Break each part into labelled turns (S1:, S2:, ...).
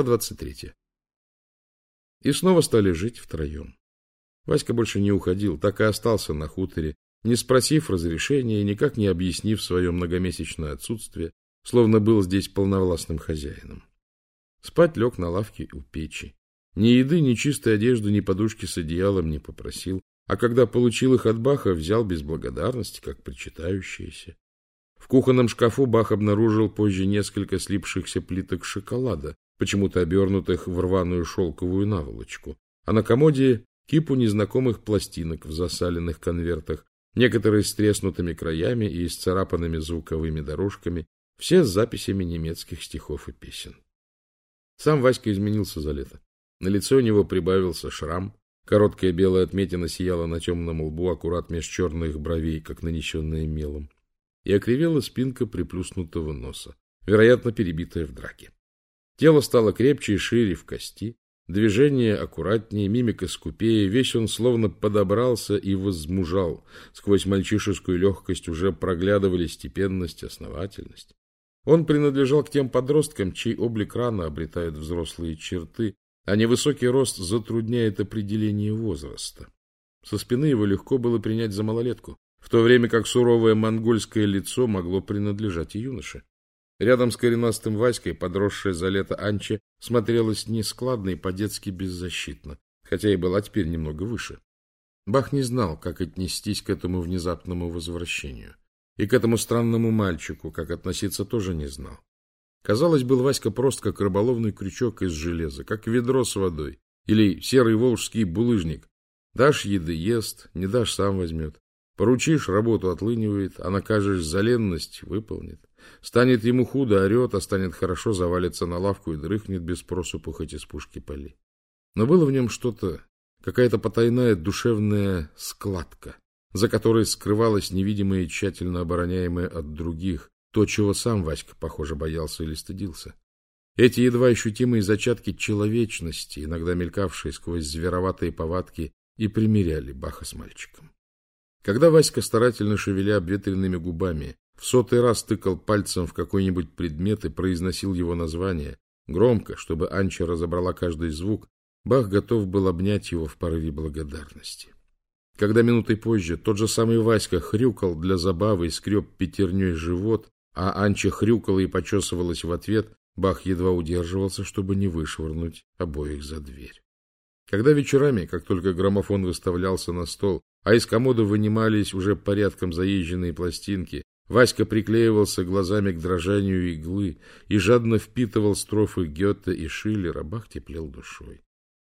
S1: Глава 23. И снова стали жить втроем. Васька больше не уходил, так и остался на хуторе, не спросив разрешения и никак не объяснив свое многомесячное отсутствие, словно был здесь полновластным хозяином. Спать лег на лавке у печи. Ни еды, ни чистой одежды, ни подушки с одеялом не попросил, а когда получил их от Баха, взял без благодарности, как причитающиеся. В кухонном шкафу Бах обнаружил позже несколько слипшихся плиток шоколада, почему-то обернутых в рваную шелковую наволочку, а на комоде кипу незнакомых пластинок в засаленных конвертах, некоторые с треснутыми краями и исцарапанными звуковыми дорожками, все с записями немецких стихов и песен. Сам Васька изменился за лето. На лице у него прибавился шрам, короткая белая отметина сияла на темном лбу аккурат меж черных бровей, как нанесенная мелом, и окривела спинка приплюснутого носа, вероятно, перебитая в драке. Тело стало крепче и шире в кости, движение аккуратнее, мимика скупее, весь он словно подобрался и возмужал. Сквозь мальчишескую легкость уже проглядывали степенность, основательность. Он принадлежал к тем подросткам, чей облик рано обретает взрослые черты, а невысокий рост затрудняет определение возраста. Со спины его легко было принять за малолетку, в то время как суровое монгольское лицо могло принадлежать и юноше. Рядом с коренастым Васькой, подросшая за лето Анча, смотрелась нескладно и по-детски беззащитно, хотя и была теперь немного выше. Бах не знал, как отнестись к этому внезапному возвращению. И к этому странному мальчику, как относиться, тоже не знал. Казалось, был Васька прост, как рыболовный крючок из железа, как ведро с водой, или серый волжский булыжник. Дашь еды — ест, не дашь — сам возьмет. Поручишь — работу отлынивает, а накажешь за ленность — выполнит. Станет ему худо, орет, а станет хорошо, завалится на лавку и дрыхнет без просупу, хоть из пушки пали. Но было в нем что-то, какая-то потайная душевная складка, за которой скрывалось невидимое и тщательно обороняемое от других, то, чего сам Васька, похоже, боялся или стыдился. Эти едва ощутимые зачатки человечности, иногда мелькавшие сквозь звероватые повадки, и примиряли Баха с мальчиком. Когда Васька, старательно шевеля обветренными губами, в сотый раз тыкал пальцем в какой-нибудь предмет и произносил его название, громко, чтобы Анча разобрала каждый звук, Бах готов был обнять его в порыве благодарности. Когда минутой позже тот же самый Васька хрюкал для забавы и скреб пятерней живот, а Анча хрюкала и почесывалась в ответ, Бах едва удерживался, чтобы не вышвырнуть обоих за дверь. Когда вечерами, как только граммофон выставлялся на стол, а из комода вынимались уже порядком заезженные пластинки, Васька приклеивался глазами к дрожанию иглы и жадно впитывал строфы Гёте и Шиллера, Бах теплел душой.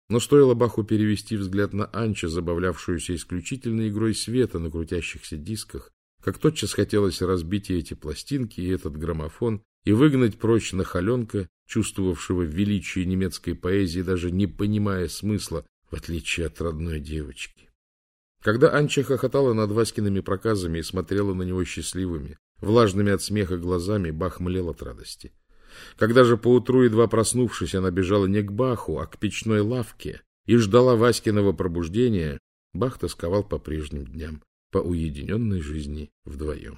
S1: Но стоило Баху перевести взгляд на Анча, забавлявшуюся исключительно игрой света на крутящихся дисках, как тотчас хотелось разбить и эти пластинки, и этот граммофон, и выгнать прочь нахаленка, чувствовавшего величие немецкой поэзии, даже не понимая смысла, в отличие от родной девочки. Когда Анча хохотала над Васькиными проказами и смотрела на него счастливыми, влажными от смеха глазами, Бах млел от радости. Когда же поутру, едва проснувшись, она бежала не к Баху, а к печной лавке и ждала Васькиного пробуждения, Бах тосковал по прежним дням, по уединенной жизни вдвоем.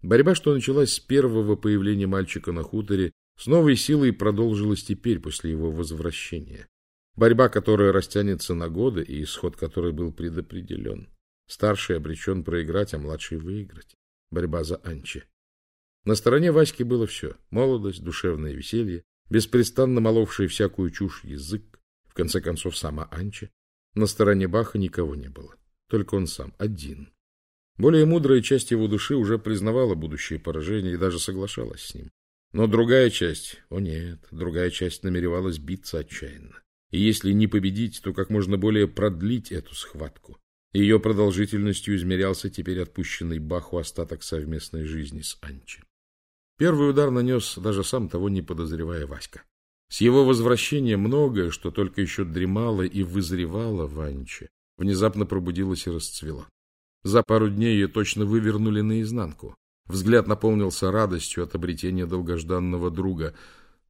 S1: Борьба, что началась с первого появления мальчика на хуторе, с новой силой продолжилась теперь, после его возвращения. Борьба, которая растянется на годы и исход которой был предопределен. Старший обречен проиграть, а младший выиграть. Борьба за Анчи. На стороне Васьки было все. Молодость, душевное веселье, беспрестанно моловший всякую чушь язык, в конце концов, сама Анча. На стороне Баха никого не было. Только он сам, один. Более мудрая часть его души уже признавала будущее поражение и даже соглашалась с ним. Но другая часть, о нет, другая часть намеревалась биться отчаянно и если не победить, то как можно более продлить эту схватку. Ее продолжительностью измерялся теперь отпущенный Баху остаток совместной жизни с Анчи. Первый удар нанес, даже сам того не подозревая Васька. С его возвращения многое, что только еще дремало и вызревало в Анче, внезапно пробудилось и расцвело. За пару дней ее точно вывернули наизнанку. Взгляд наполнился радостью от обретения долгожданного друга,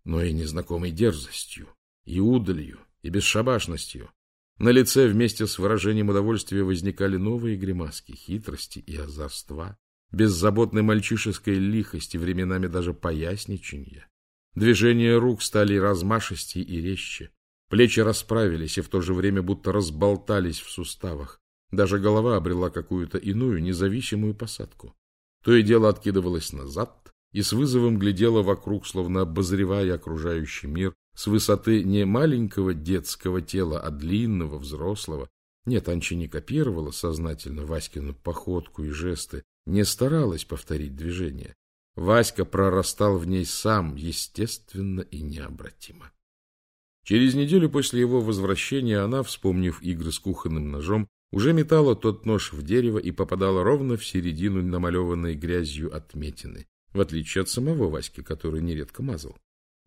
S1: но и незнакомой дерзостью, и удалью, и бесшабашностью. На лице вместе с выражением удовольствия возникали новые гримаски, хитрости и озорства, беззаботной мальчишеской лихости, временами даже поясничанья. Движения рук стали размашистей и резче. Плечи расправились и в то же время будто разболтались в суставах. Даже голова обрела какую-то иную, независимую посадку. То и дело откидывалась назад и с вызовом глядела вокруг, словно обозревая окружающий мир с высоты не маленького детского тела, а длинного, взрослого. Нет, Анча не копировала сознательно Васькину походку и жесты, не старалась повторить движение. Васька прорастал в ней сам, естественно и необратимо. Через неделю после его возвращения она, вспомнив игры с кухонным ножом, уже метала тот нож в дерево и попадала ровно в середину намалеванной грязью отметины, в отличие от самого Васьки, который нередко мазал.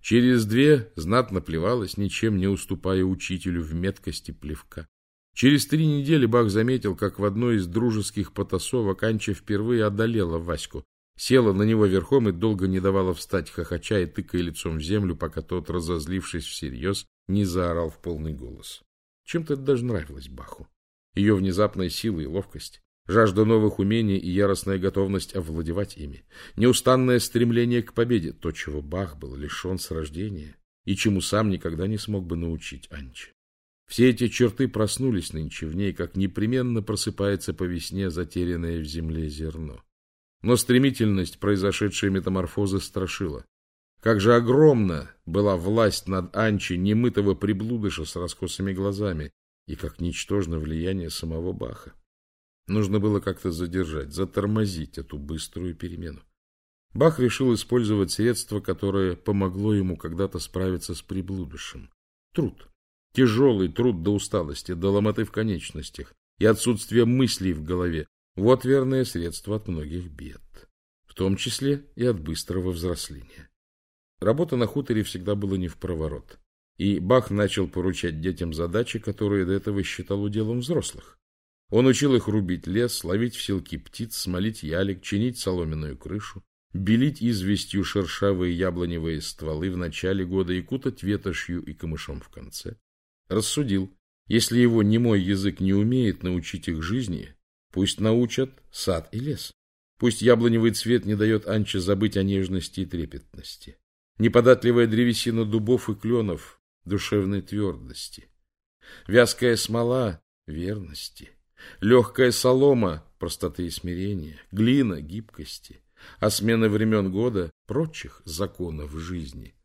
S1: Через две знатно плевалась, ничем не уступая учителю в меткости плевка. Через три недели Бах заметил, как в одной из дружеских потасовок Анча впервые одолела Ваську, села на него верхом и долго не давала встать, хохоча и тыкая лицом в землю, пока тот, разозлившись всерьез, не заорал в полный голос. Чем-то это даже нравилось Баху. Ее внезапная сила и ловкость, жажда новых умений и яростная готовность овладевать ими, неустанное стремление к победе, то, чего Бах был лишен с рождения и чему сам никогда не смог бы научить Анчи. Все эти черты проснулись нынче в ней, как непременно просыпается по весне затерянное в земле зерно. Но стремительность произошедшей метаморфозы страшила. Как же огромна была власть над Анчи немытого приблудыша с раскосыми глазами, и как ничтожно влияние самого Баха. Нужно было как-то задержать, затормозить эту быструю перемену. Бах решил использовать средство, которое помогло ему когда-то справиться с приблудышем. Труд. Тяжелый труд до усталости, до ломоты в конечностях и отсутствия мыслей в голове. Вот верное средство от многих бед, в том числе и от быстрого взросления. Работа на хуторе всегда была не в проворот, и Бах начал поручать детям задачи, которые до этого считал уделом взрослых. Он учил их рубить лес, ловить в селки птиц, смолить ялик, чинить соломенную крышу, белить известью шершавые яблоневые стволы в начале года и кутать ветошью и камышом в конце. Рассудил, если его немой язык не умеет научить их жизни, пусть научат сад и лес. Пусть яблоневый цвет не дает Анче забыть о нежности и трепетности. Неподатливая древесина дубов и кленов — душевной твердости. Вязкая смола — верности. Легкая солома — простоты и смирения. Глина — гибкости. А смена времен года — прочих законов жизни.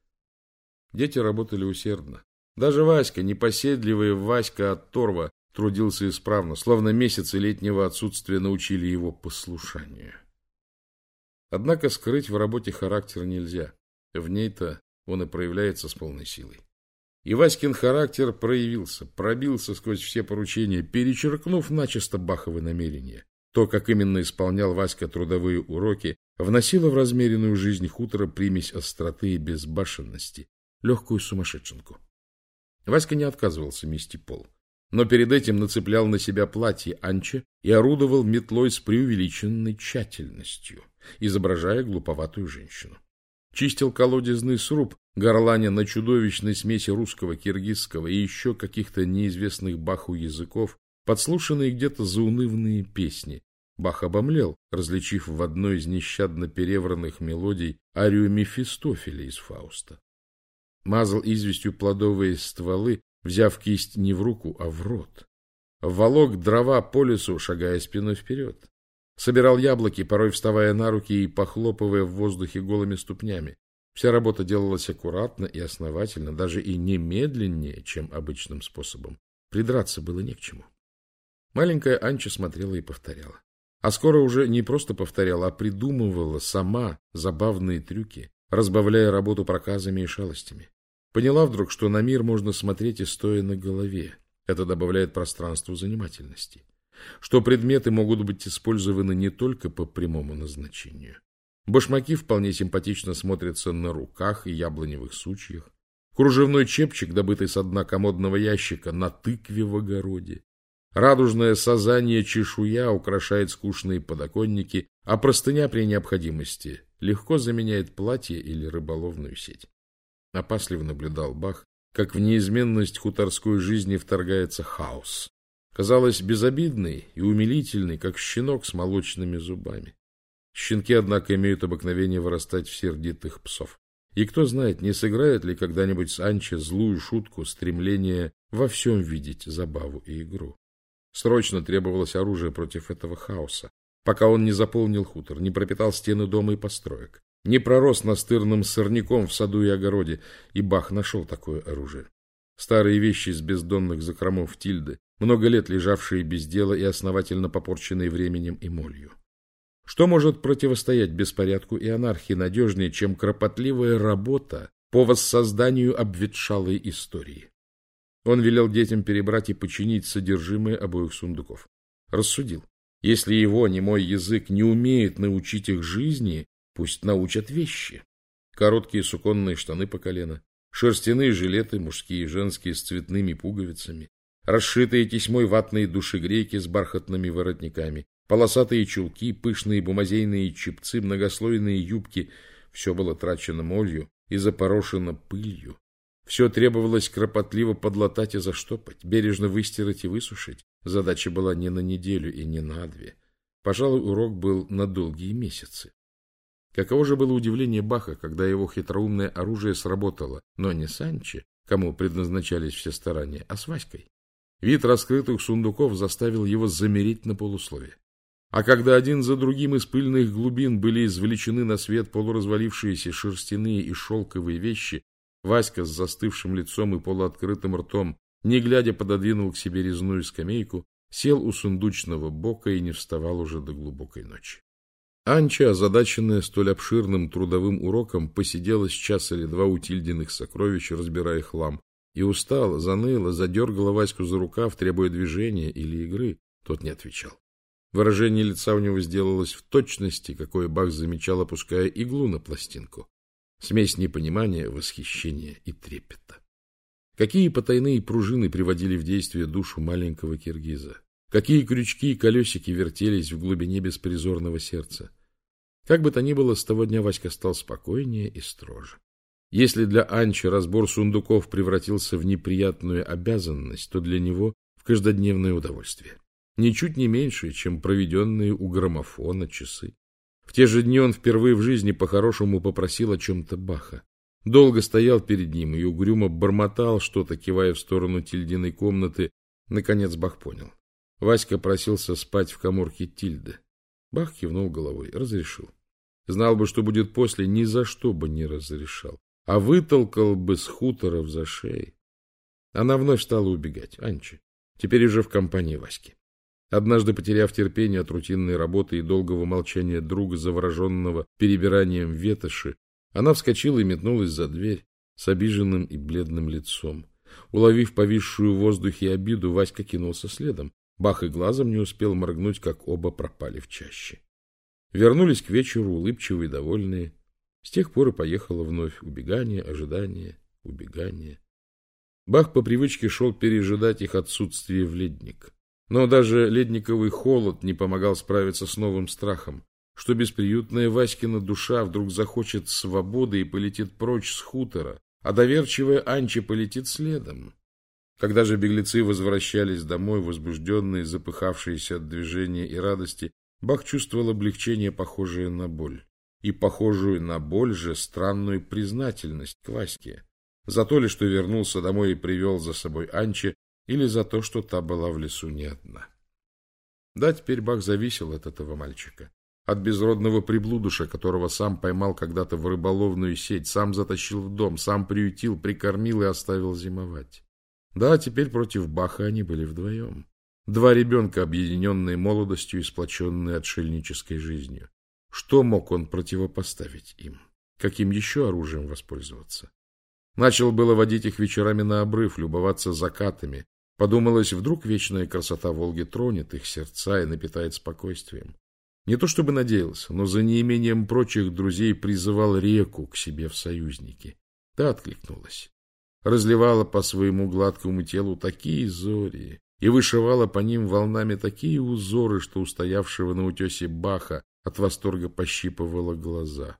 S1: Дети работали усердно. Даже Васька, непоседливый Васька от Торва, трудился исправно, словно месяцы летнего отсутствия научили его послушанию. Однако скрыть в работе характер нельзя. В ней-то он и проявляется с полной силой. И Васькин характер проявился, пробился сквозь все поручения, перечеркнув начисто Баховы намерения. То, как именно исполнял Васька трудовые уроки, вносило в размеренную жизнь хутора примесь остроты и безбашенности, легкую сумасшедшенку. Васька не отказывался мести пол, но перед этим нацеплял на себя платье Анче и орудовал метлой с преувеличенной тщательностью, изображая глуповатую женщину. Чистил колодезный сруб, горланя на чудовищной смеси русского, киргизского и еще каких-то неизвестных Баху языков, подслушанные где-то заунывные песни. Бах обомлел, различив в одной из нещадно перевранных мелодий арию Мефистофеля из Фауста мазал известью плодовые стволы, взяв кисть не в руку, а в рот. Волок дрова по лесу, шагая спиной вперед. Собирал яблоки, порой вставая на руки и похлопывая в воздухе голыми ступнями. Вся работа делалась аккуратно и основательно, даже и немедленнее, чем обычным способом. Придраться было не к чему. Маленькая Анча смотрела и повторяла. А скоро уже не просто повторяла, а придумывала сама забавные трюки, разбавляя работу проказами и шалостями. Поняла вдруг, что на мир можно смотреть и стоя на голове. Это добавляет пространству занимательности. Что предметы могут быть использованы не только по прямому назначению. Башмаки вполне симпатично смотрятся на руках и яблоневых сучьях. Кружевной чепчик, добытый со дна комодного ящика, на тыкве в огороде. Радужное сазание чешуя украшает скучные подоконники, а простыня при необходимости легко заменяет платье или рыболовную сеть. Опасливо наблюдал Бах, как в неизменность хуторской жизни вторгается хаос. Казалось безобидный и умилительный, как щенок с молочными зубами. Щенки, однако, имеют обыкновение вырастать в сердитых псов. И кто знает, не сыграет ли когда-нибудь Санчо злую шутку стремление во всем видеть забаву и игру. Срочно требовалось оружие против этого хаоса, пока он не заполнил хутор, не пропитал стены дома и построек, не пророс настырным сорняком в саду и огороде, и Бах нашел такое оружие. Старые вещи из бездонных закромов Тильды, много лет лежавшие без дела и основательно попорченные временем и молью. Что может противостоять беспорядку и анархии надежнее, чем кропотливая работа по воссозданию обветшалой истории? Он велел детям перебрать и починить содержимое обоих сундуков. Рассудил. Если его, не мой язык, не умеет научить их жизни, пусть научат вещи. Короткие суконные штаны по колено, шерстяные жилеты, мужские и женские, с цветными пуговицами, расшитые тесьмой ватные душегрейки с бархатными воротниками, Полосатые чулки, пышные бумазейные чепцы, многослойные юбки — все было трачено молью и запорошено пылью. Все требовалось кропотливо подлатать и заштопать, бережно выстирать и высушить. Задача была не на неделю и не на две. Пожалуй, урок был на долгие месяцы. Каково же было удивление Баха, когда его хитроумное оружие сработало, но не Санче, кому предназначались все старания, а с Васькой. Вид раскрытых сундуков заставил его замереть на полусловие. А когда один за другим из пыльных глубин были извлечены на свет полуразвалившиеся шерстяные и шелковые вещи, Васька с застывшим лицом и полуоткрытым ртом, не глядя, пододвинул к себе резную скамейку, сел у сундучного бока и не вставал уже до глубокой ночи. Анча, озадаченная столь обширным трудовым уроком, посидела с час или два у Тильдиных сокровищ, разбирая хлам, и устала, заныла, задергала Ваську за рукав, требуя движения или игры. Тот не отвечал. Выражение лица у него сделалось в точности, какое Бах замечал, опуская иглу на пластинку. Смесь непонимания, восхищения и трепета. Какие потайные пружины приводили в действие душу маленького киргиза? Какие крючки и колесики вертелись в глубине беспризорного сердца? Как бы то ни было, с того дня Васька стал спокойнее и строже. Если для Анчи разбор сундуков превратился в неприятную обязанность, то для него в каждодневное удовольствие ничуть не меньше, чем проведенные у граммофона часы. В те же дни он впервые в жизни по-хорошему попросил о чем-то Баха. Долго стоял перед ним и угрюмо бормотал что-то, кивая в сторону Тильдиной комнаты. Наконец Бах понял. Васька просился спать в коморке Тильды. Бах кивнул головой, разрешил. Знал бы, что будет после, ни за что бы не разрешал, а вытолкал бы с хуторов за шеей. Она вновь стала убегать, Анчи, теперь уже в компании Васьки. Однажды, потеряв терпение от рутинной работы и долгого молчания друга, завороженного перебиранием ветоши, она вскочила и метнулась за дверь с обиженным и бледным лицом. Уловив повисшую в воздухе обиду, Васька кинулся следом. Бах и глазом не успел моргнуть, как оба пропали в чаще. Вернулись к вечеру, улыбчивые довольные. С тех пор и поехало вновь убегание, ожидание, убегание. Бах по привычке шел пережидать их отсутствие в ледник. Но даже ледниковый холод не помогал справиться с новым страхом, что бесприютная Васькина душа вдруг захочет свободы и полетит прочь с хутора, а доверчивая Анча полетит следом. Когда же беглецы возвращались домой, возбужденные, запыхавшиеся от движения и радости, Бах чувствовал облегчение, похожее на боль. И похожую на боль же странную признательность к Ваське. За то ли, что вернулся домой и привел за собой Анче, или за то, что та была в лесу не одна. Да, теперь Бах зависел от этого мальчика, от безродного приблудуша, которого сам поймал когда-то в рыболовную сеть, сам затащил в дом, сам приютил, прикормил и оставил зимовать. Да, теперь против Баха они были вдвоем. Два ребенка, объединенные молодостью и сплоченные отшельнической жизнью. Что мог он противопоставить им? Каким еще оружием воспользоваться? Начал было водить их вечерами на обрыв, любоваться закатами, Подумалось, вдруг вечная красота Волги тронет их сердца и напитает спокойствием. Не то чтобы надеялся, но за неимением прочих друзей призывал реку к себе в союзники. Та откликнулась. Разливала по своему гладкому телу такие зори и вышивала по ним волнами такие узоры, что устоявшего на утесе Баха от восторга пощипывала глаза.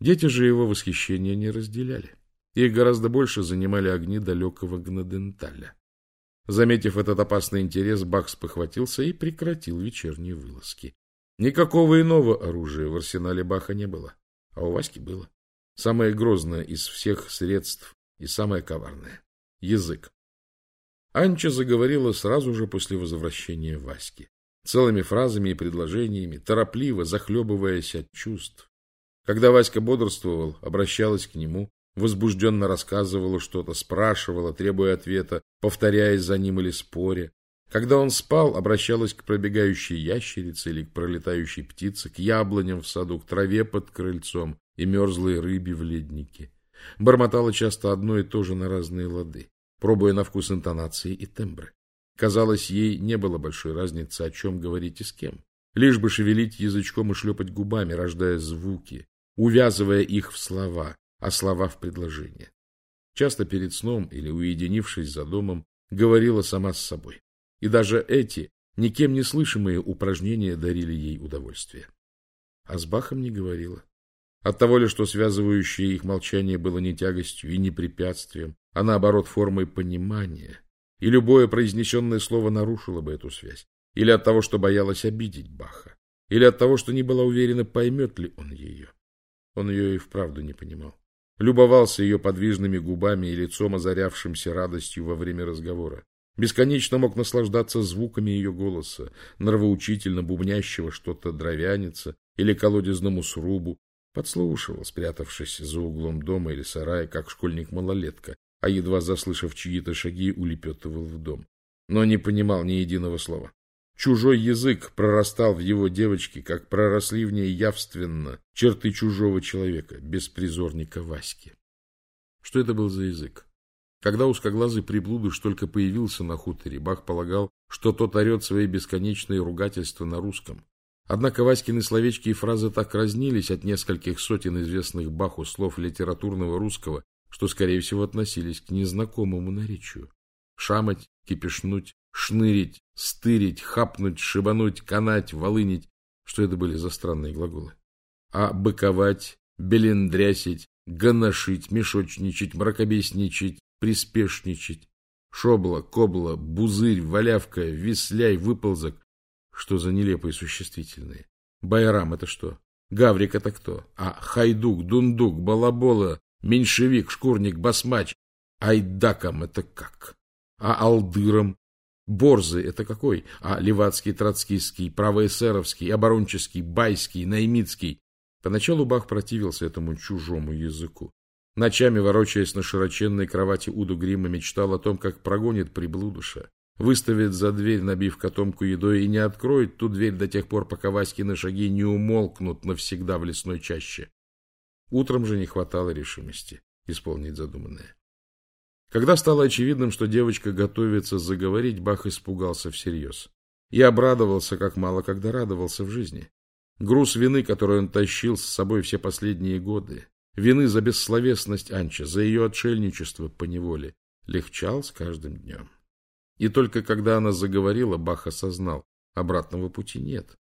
S1: Дети же его восхищения не разделяли. Их гораздо больше занимали огни далекого Гнаденталя. Заметив этот опасный интерес, Бах похватился и прекратил вечерние вылазки. Никакого иного оружия в арсенале Баха не было, а у Васьки было. самое грозное из всех средств и самое коварное — язык. Анча заговорила сразу же после возвращения Васьки, целыми фразами и предложениями, торопливо захлебываясь от чувств. Когда Васька бодрствовал, обращалась к нему, возбужденно рассказывала что-то, спрашивала, требуя ответа, повторяясь за ним или споря. Когда он спал, обращалась к пробегающей ящерице или к пролетающей птице, к яблоням в саду, к траве под крыльцом и мерзлой рыбе в леднике. Бормотала часто одно и то же на разные лады пробуя на вкус интонации и тембры. Казалось, ей не было большой разницы, о чем говорить и с кем. Лишь бы шевелить язычком и шлепать губами, рождая звуки, увязывая их в слова, а слова в предложения. Часто перед сном или уединившись за домом, говорила сама с собой. И даже эти, никем не слышимые упражнения дарили ей удовольствие. А с Бахом не говорила. От того ли, что связывающее их молчание было не тягостью и не препятствием, а наоборот формой понимания, и любое произнесенное слово нарушило бы эту связь, или от того, что боялась обидеть Баха, или от того, что не была уверена, поймет ли он ее. Он ее и вправду не понимал. Любовался ее подвижными губами и лицом, озарявшимся радостью во время разговора. Бесконечно мог наслаждаться звуками ее голоса, нравоучительно бубнящего что-то дровяница или колодезному срубу, подслушивал, спрятавшись за углом дома или сарая, как школьник-малолетка, а едва заслышав чьи-то шаги, улепетывал в дом. Но не понимал ни единого слова. Чужой язык прорастал в его девочке, как проросли в ней явственно черты чужого человека, беспризорника Васьки. Что это был за язык? Когда узкоглазый приблудыш только появился на хуторе, Бах полагал, что тот орет свои бесконечные ругательства на русском. Однако Васькины словечки и фразы так разнились от нескольких сотен известных Баху слов литературного русского, что, скорее всего, относились к незнакомому наречию. Шамать, кипишнуть, шнырить, стырить, хапнуть, шибануть, канать, волынить. Что это были за странные глаголы? А быковать, белендрясить, гоношить, мешочничать, мракобесничать, приспешничать. Шобла, кобла, бузырь, валявка, висляй, выползок. Что за нелепые существительные? Байрам — это что? Гаврик — это кто? А хайдук, дундук, балабола, меньшевик, шкурник, басмач. Айдаком это как? А алдыром? Борзы это какой? А левацкий, троцкийский, правоэсеровский, оборонческий, байский, наймитский? Поначалу Бах противился этому чужому языку. Ночами, ворочаясь на широченной кровати Уду Грима, мечтал о том, как прогонит приблудыша, выставит за дверь, набив котомку едой, и не откроет ту дверь до тех пор, пока Васькины шаги не умолкнут навсегда в лесной чаще. Утром же не хватало решимости исполнить задуманное. Когда стало очевидным, что девочка готовится заговорить, Бах испугался всерьез. И обрадовался, как мало когда радовался в жизни. Груз вины, который он тащил с собой все последние годы, вины за бессловесность Анча, за ее отшельничество по неволе, легчал с каждым днем. И только когда она заговорила, Бах осознал, обратного пути нет.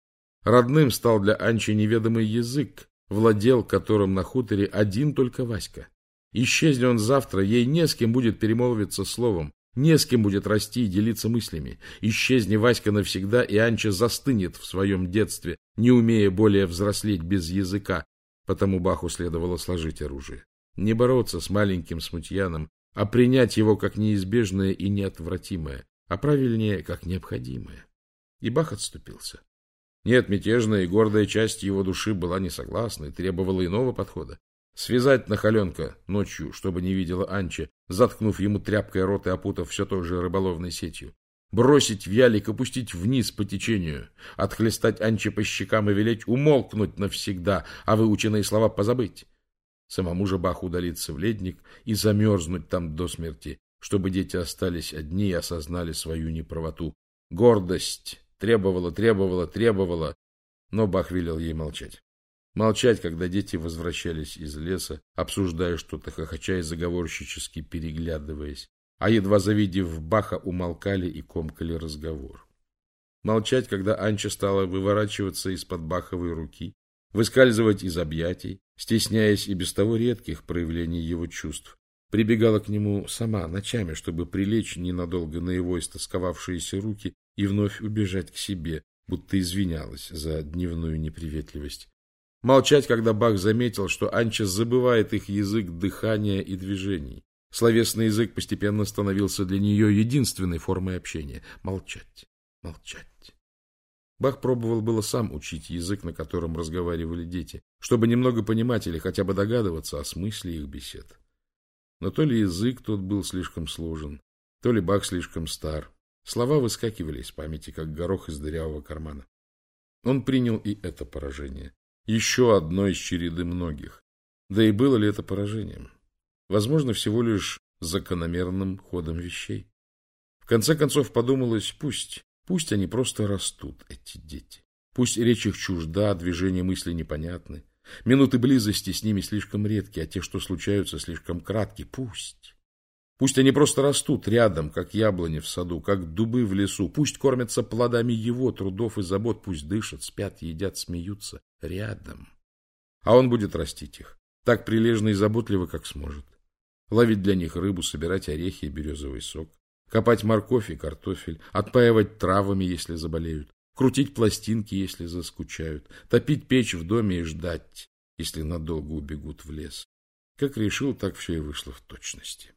S1: Родным стал для Анчи неведомый язык, владел которым на хуторе один только Васька. Исчезни он завтра, ей не с кем будет перемолвиться словом, не с кем будет расти и делиться мыслями. Исчезни Васька навсегда, и Анча застынет в своем детстве, не умея более взрослеть без языка, потому Баху следовало сложить оружие. Не бороться с маленьким смутьяном, а принять его как неизбежное и неотвратимое, а правильнее, как необходимое. И Бах отступился. Нет, мятежная и гордая часть его души была не согласна и требовала иного подхода. Связать нахаленка ночью, чтобы не видела Анча, заткнув ему тряпкой рот и опутав все той же рыболовной сетью. Бросить в ялик, опустить вниз по течению, отхлестать Анче по щекам и велеть умолкнуть навсегда, а выученные слова позабыть. Самому же Баху удалиться в ледник и замерзнуть там до смерти, чтобы дети остались одни и осознали свою неправоту. Гордость Требовала, требовала, требовала, но Бах велел ей молчать. Молчать, когда дети возвращались из леса, обсуждая что-то, хохоча и заговорщически переглядываясь, а едва завидев Баха, умолкали и комкали разговор. Молчать, когда Анча стала выворачиваться из-под Баховой руки, выскальзывать из объятий, стесняясь и без того редких проявлений его чувств, прибегала к нему сама ночами, чтобы прилечь ненадолго на его истосковавшиеся руки и вновь убежать к себе, будто извинялась за дневную неприветливость. Молчать, когда Бах заметил, что Анча забывает их язык дыхания и движений. Словесный язык постепенно становился для нее единственной формой общения. Молчать, молчать. Бах пробовал было сам учить язык, на котором разговаривали дети, чтобы немного понимать или хотя бы догадываться о смысле их бесед. Но то ли язык тот был слишком сложен, то ли Бах слишком стар. Слова выскакивали из памяти, как горох из дырявого кармана. Он принял и это поражение. Еще одно из череды многих. Да и было ли это поражением? Возможно, всего лишь закономерным ходом вещей. В конце концов подумалось, пусть, пусть они просто растут, эти дети. Пусть речь их чужда, движения мысли непонятны. Минуты близости с ними слишком редки, а те, что случаются, слишком кратки. Пусть. Пусть они просто растут рядом, как яблони в саду, как дубы в лесу. Пусть кормятся плодами его трудов и забот. Пусть дышат, спят, едят, смеются. Рядом. А он будет растить их. Так прилежно и заботливо, как сможет. Ловить для них рыбу, собирать орехи и березовый сок. Копать морковь и картофель. Отпаивать травами, если заболеют. Крутить пластинки, если заскучают. Топить печь в доме и ждать, если надолго убегут в лес. Как решил, так все и вышло в точности.